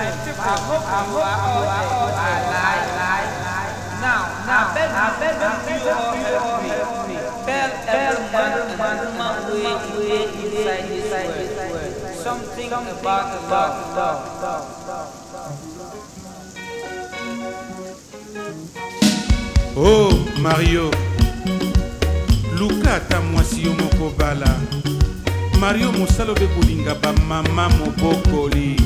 Something about love, love, love, love. Oh, Mario, luka ata mwasi yo moko bala mario mosala obe kolinga bamama mobokoli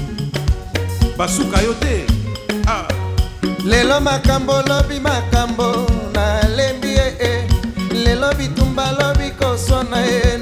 basuka yo te ah. lelo makambo lobi makambo nalembi ye eh. lelo bitumba lobi koswana ye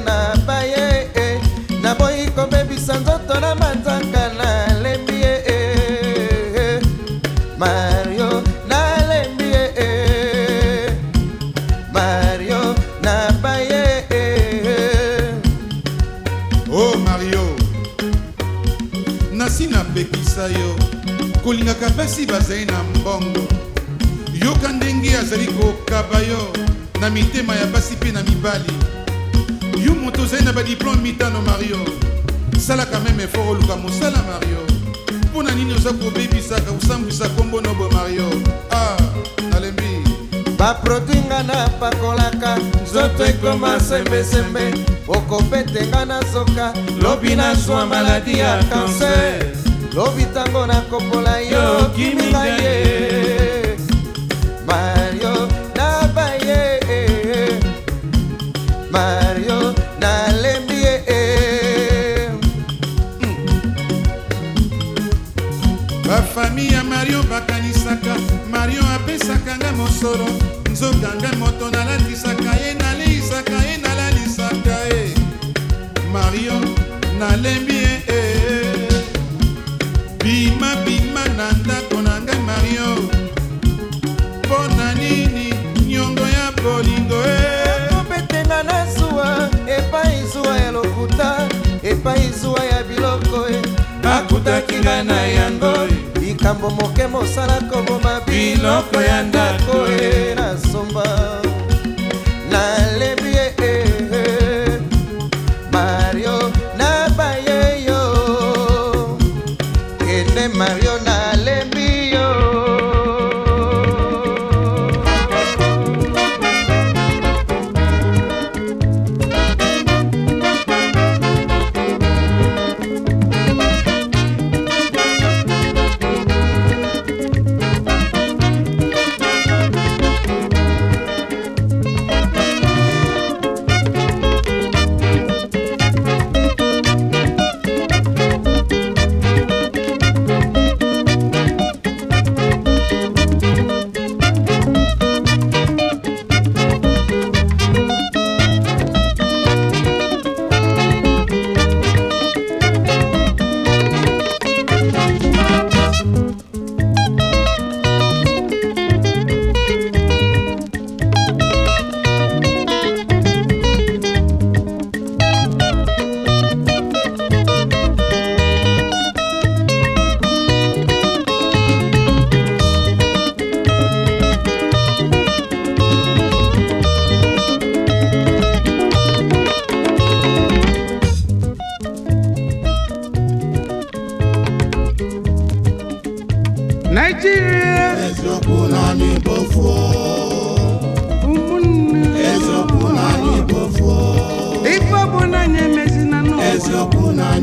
koleka pasi bazali na mbongo yoka ndenge azali kokaba yo na mitema ya basi mpe na mibali yo moto ozali na badiplome mitano mario salaka meme efort oluka mosala mario mpo na nini oza kobebisaka kosambwisa nkombo nobo mario ah nalembi baproduit nga napakolaka nzoto ekoma sembesembe okopetenga na zoka lobi nazwa maladi ya kanser lobi ntango nakopola yo kiminga ye mario naba ye mario nalembi ye hmm. bafami ya mario bakanisaka mario apesaka nga mosolo nzoka nga moto nalatisaka ye naleisaka ye nalalisaka ye mario nalembi nanga na yango likambo moke mosala koboma biloko ya ndako e eh, nasomba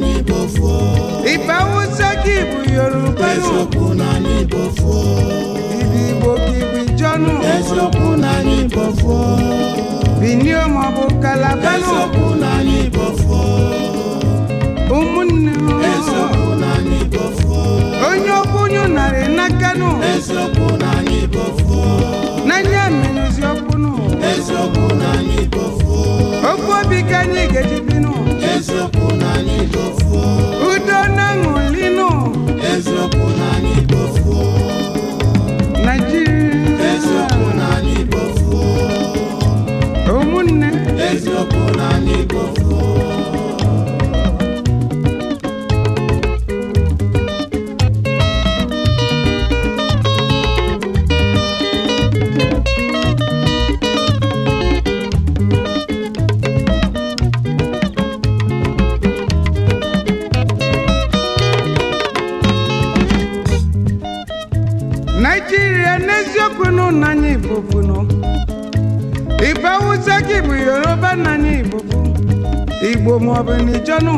níbò fún ọ. ìfẹ́ wúṣẹ́ kí ìbù yorùbá nù. èsòkù náà níbò fún ọ. ìdìbò kìbì jọ́nù. èsòkù náà níbò fún ọ. bìní ọmọ bò kalaba nù. èsòkù náà níbò fún umunni mu. èsòkù náà níbò fún onye okwu nyu narị n'aka nù. èsòkù náà níbò fún n'anya mmiri zi okwu nù. èsòkù náà níbò fún okwu obi ka anyị ga-eji bi nù. ezokunani bofu udonangu lino ezokunani bofu naji ezokunani bofu omune ezokunani bofu igbo maọbụ na ijonu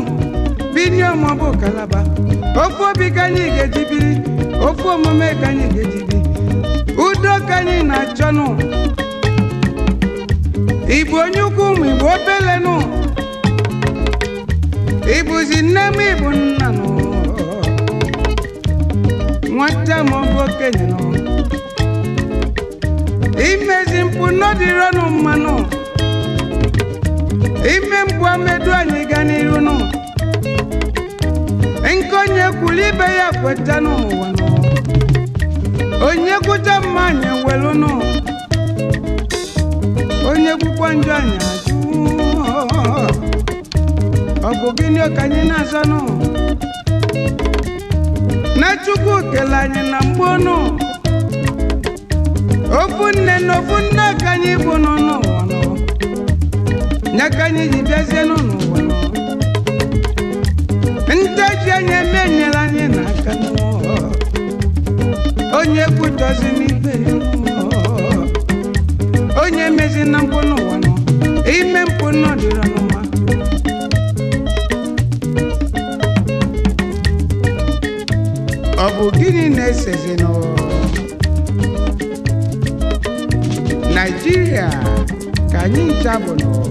binie maọbụ kalaba ofu obi ka anyị ga-eji biri ofu omume ka anyị ga-eji biri udo ka anyị na-achọnụ Ibu onye ukwu ụmụ igbo obelenụ ịbụzi nne m ịbụ nna nụ nwata maọbụ okenye nụ imezi mpụ nọdịronụ mmanụ ime mgbu medu anyị gaa n'iru nụ nke onye kwuru ibe ya kweta n'ụwa onye kwuta mma anyị nụ onye kwukwa njọ anyị ajụ ọ bụ gịnị ka anyị na-azọ nụ na chukwu kele anyị na mgbe nụ ofu nne na ofu nne ka anyị bụ n'ụnụ nye yi jidezie n'ụlọ ụwa ndị ji anya eme enyela anyị n'aka onye kwutọzi n'ibe onye mezi na mpụ n'ụwa ime mpụ n'ọdịrọ n'ụwa ọ bụ gịnị na-esezi n'ụwa Naịjirịa ka anyị ncha bụ n'ụwa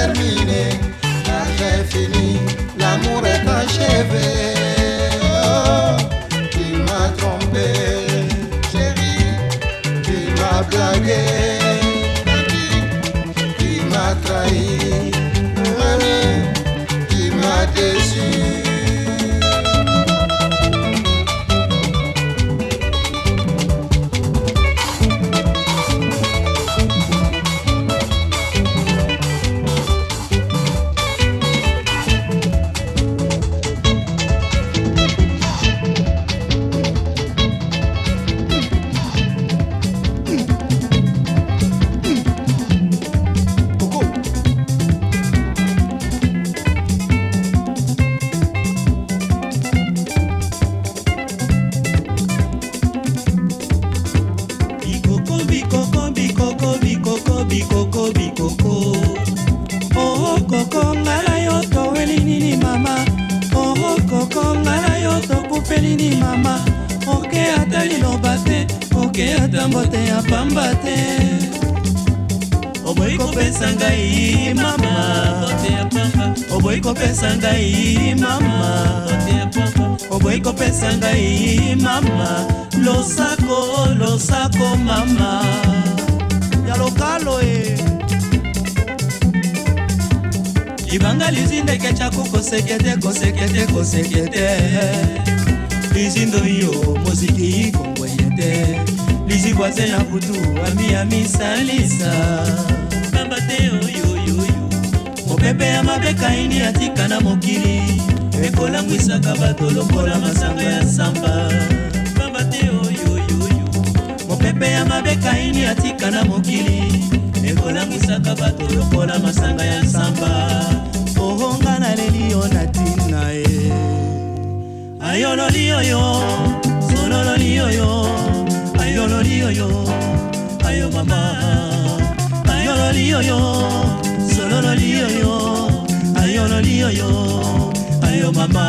termine, car j'ai fini, l'amour est achevé. bamba te na butu ami ya misalisa bamba te oyoyoyo mopepe ya mabe kaini atika na mokili ekolangwisaka bato lokola masanga ya samba bamba te oyoyoyo mopepe ya mabe kaini atika na mokili ekolangwisaka bato lokola masanga ya samba ohonga naleli yo na ntina ye ayololi oyo solololi oyo ayololi oyo ayo mama ayololi oyo solololi oyo ayololi oyo ayo mama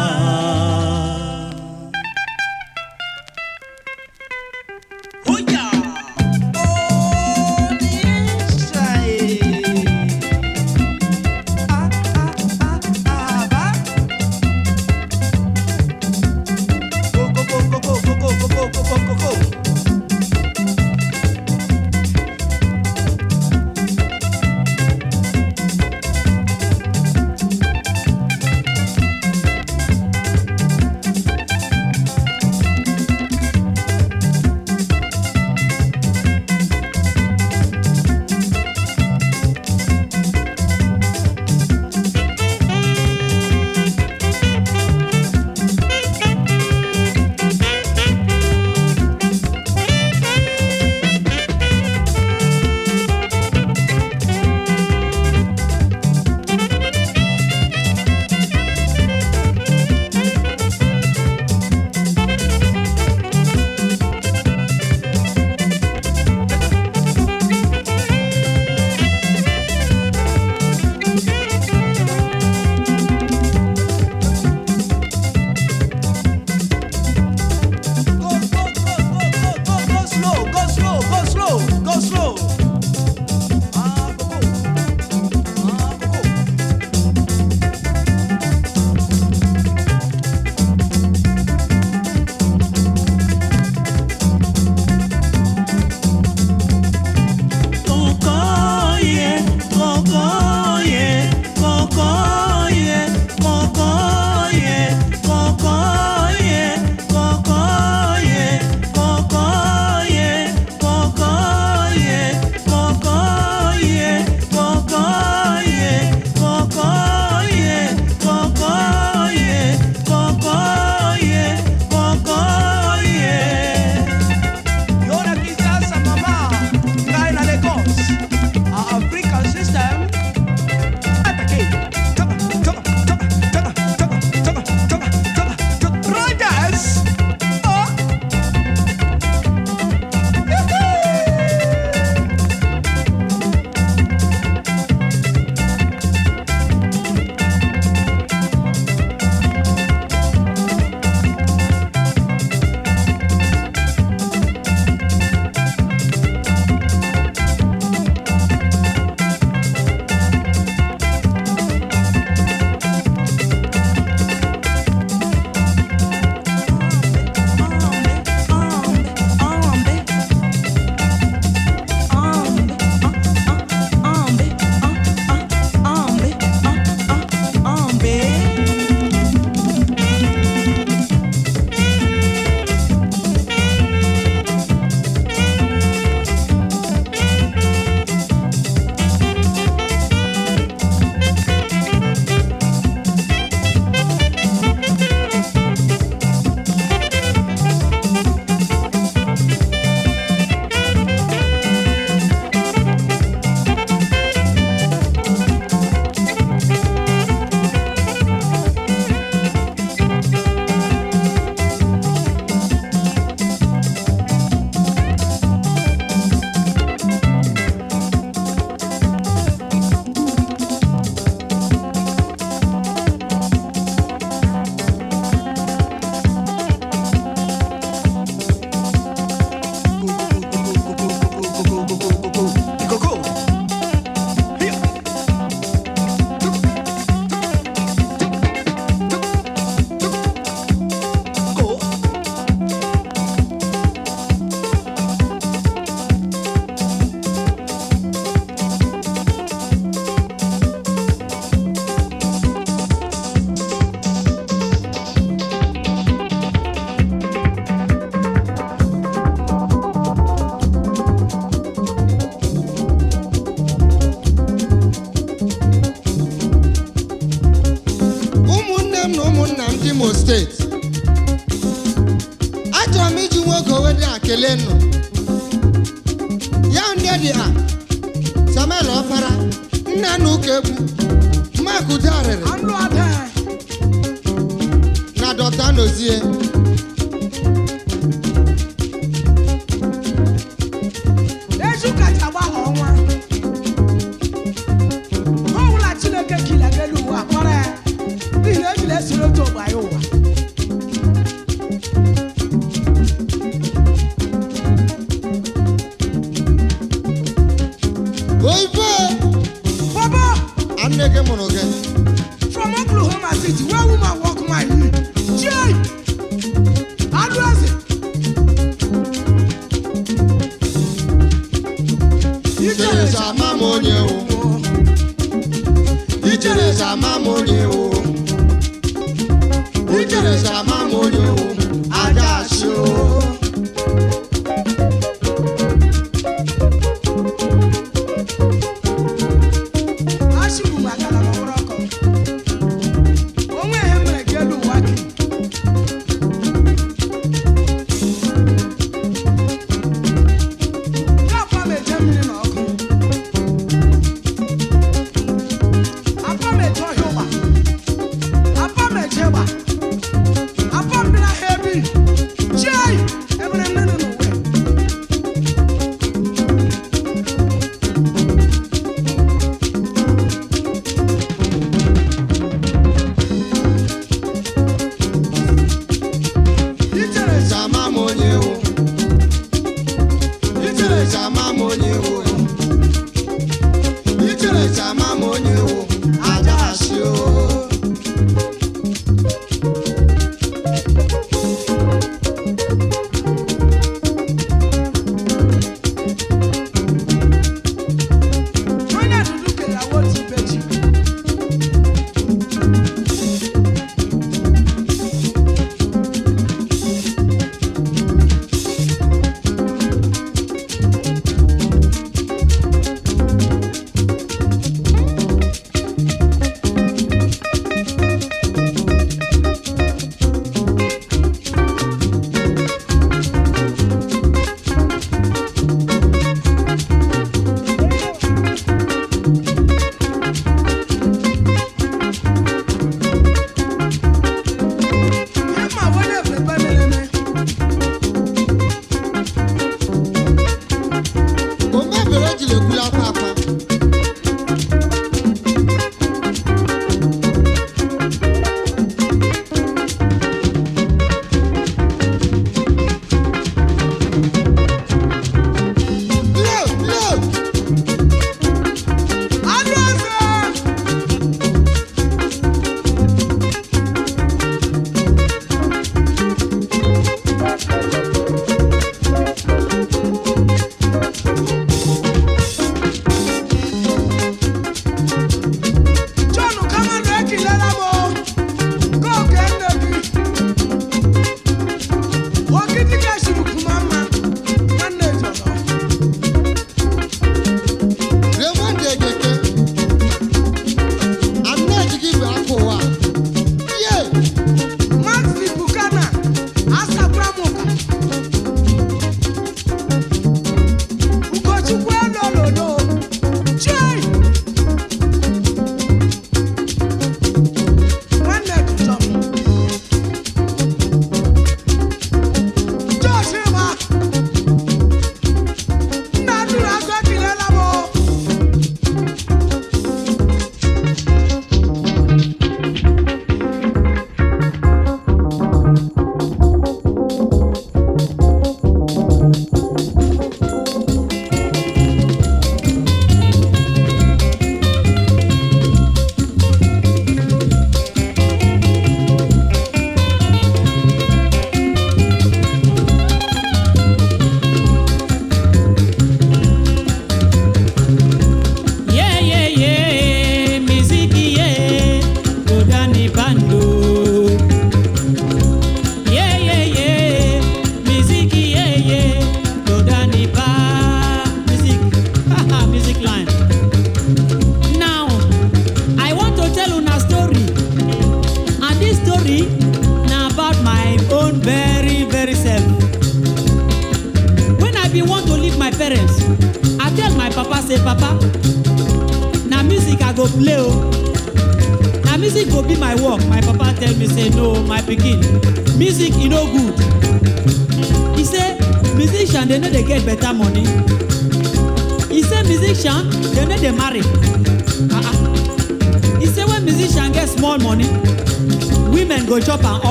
echamos.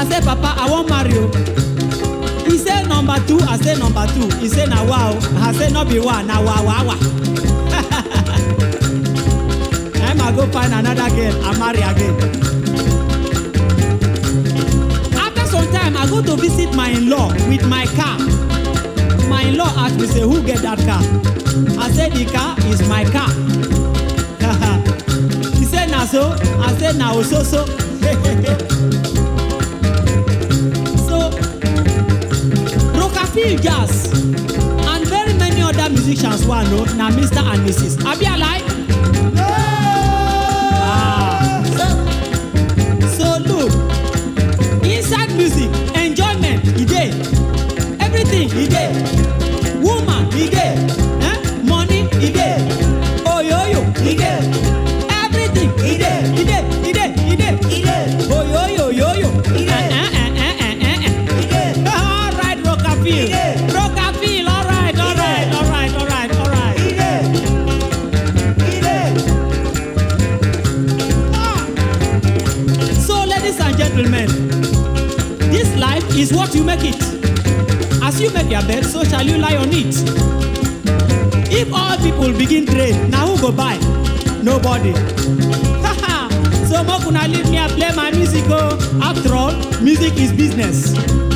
I say, Papa, I won't marry you. He say number two, I say number two. He say na wow, I say no be one, na wow wow wow. I'ma go find another girl I marry again. After some time, I go to visit my in-law with my car. My in-law ask me say, who get that car? I say the car is my car. he say na so, I say na so so. Nafi jazz and very many other musicians wa no na Mr and Mrs abi alai. No. Ah. So, so look inside music enjoyment e dey everything e dey. you make your bed, so shall you lie on it. If all people begin trade, now who go buy? Nobody. Haha. so make una leave me and play my music, oh. After all, music is business.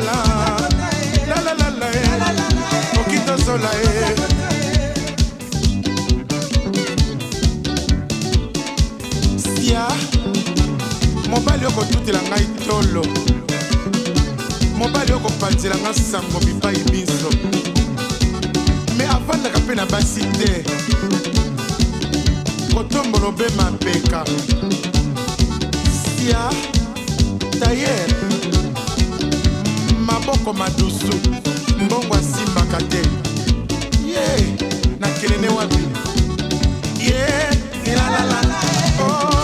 ozala lalalala eh. oki tozola ye eh. sia mobali okotutela ngai tolo mobali okopanzela ngai sango bipai biso me avandaka mpe na basi te kotombola obe mapeka sia tayer maboko madusu mbongo asimbaka te ye nakelene wapi ye oh.